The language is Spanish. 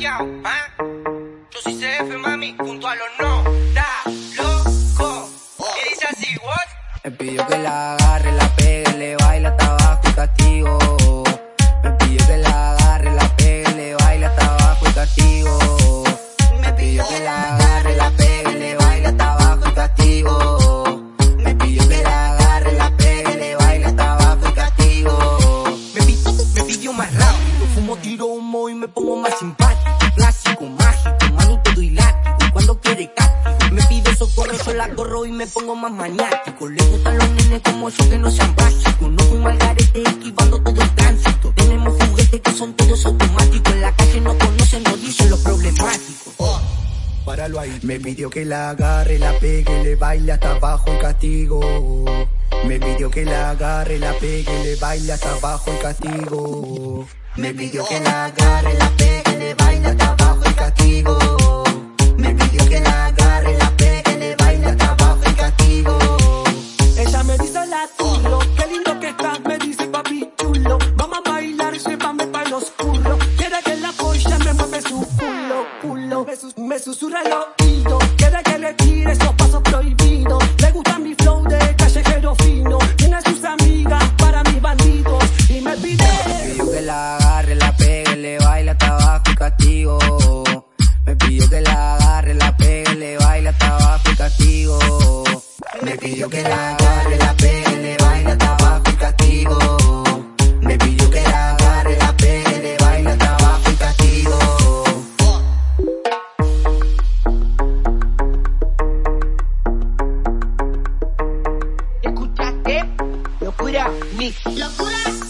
callado, ¿ah? Yo soy CF, mami, junto a los no, da, loco. Y dice así, what? Me pidió que la agarre, la pegue, le baila hasta abajo y castigo. Me pidió que la agarre, la pegue, le baila hasta abajo y castigo. Me pidió que la agarre, la pegue, le baila hasta abajo y castigo. Me pidió que la agarre, la pegue, le baila hasta abajo y castigo. Me pidió, me pidió más rápido, fumo, tiro humo y me pongo más simpático. Clásico, mágico, manito y látigo. Cuando quiere castigo, me pide socorro, yo la corro y me pongo más maniático. Le gustan los nenes como esos que no sean básicos. No fumo al garete esquivando todo el tránsito. Tenemos juguetes que son todos automáticos. En la calle no conocen, no dicen los problemáticos. Páralo ahí. Me pidió que la agarre, la pegue, le baile hasta abajo y castigo. Me pidió que la agarre, la pegue, le baile hasta abajo y castigo. Me pidió que la agarre, la pegue, me pidió que la agarre, la pegue, le baile hasta abajo y castigo. Ella me dice la tulo, qué lindo que estás, me dice papi chulo. Vamos a bailar, llévame pa' el oscuro. Quiere que la coya me mueve su culo, culo. Me, susurra el oído, quiere que le tire esos pasos prohibidos. Le gusta mi flow de callejero fino. Tiene sus amigas para mis bandidos y me pide. Me pidió que la agarre, la pegue, le castigo. Me pidió que la agarre, la pegue, le baile hasta abajo y castigo. Me pidió que la agarre, la pegue, le baile hasta abajo y castigo. Me pidió que la agarre, la pegue, le baile hasta abajo y castigo. Escuchaste, locura mix. Locura.